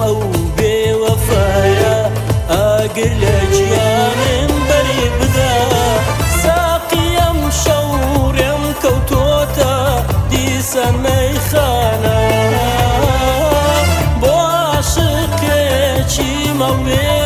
ئەمە و بێوەفاە ئاگر لە جیانم بەری بدە ساقیم شەورم کەوتۆتە دیسە مەیخانە بۆ عاشقێکی مەوێ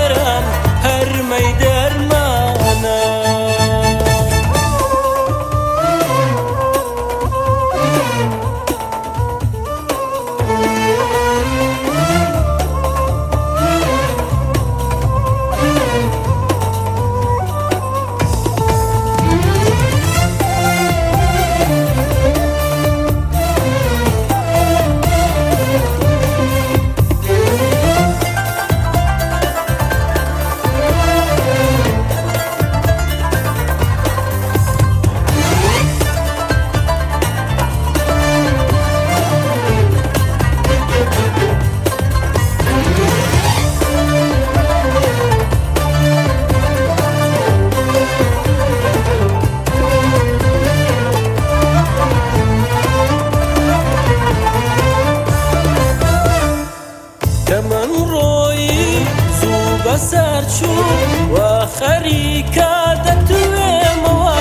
سەرچوو و خەریکە دەتوێمەوە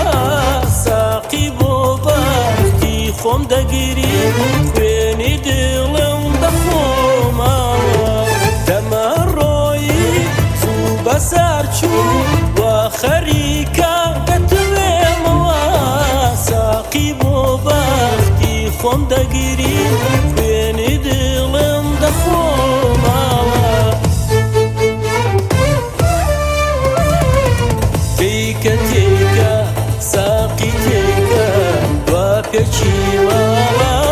ساقی بۆ بەختی خۆم دەگیری خوێنی دڵم دەخۆماوە دەمەڕۆیی زوو بە سەرچوو و خەریکە دەتوێمەوە ساقی بۆ بەختی خۆم دەگیری 起吧。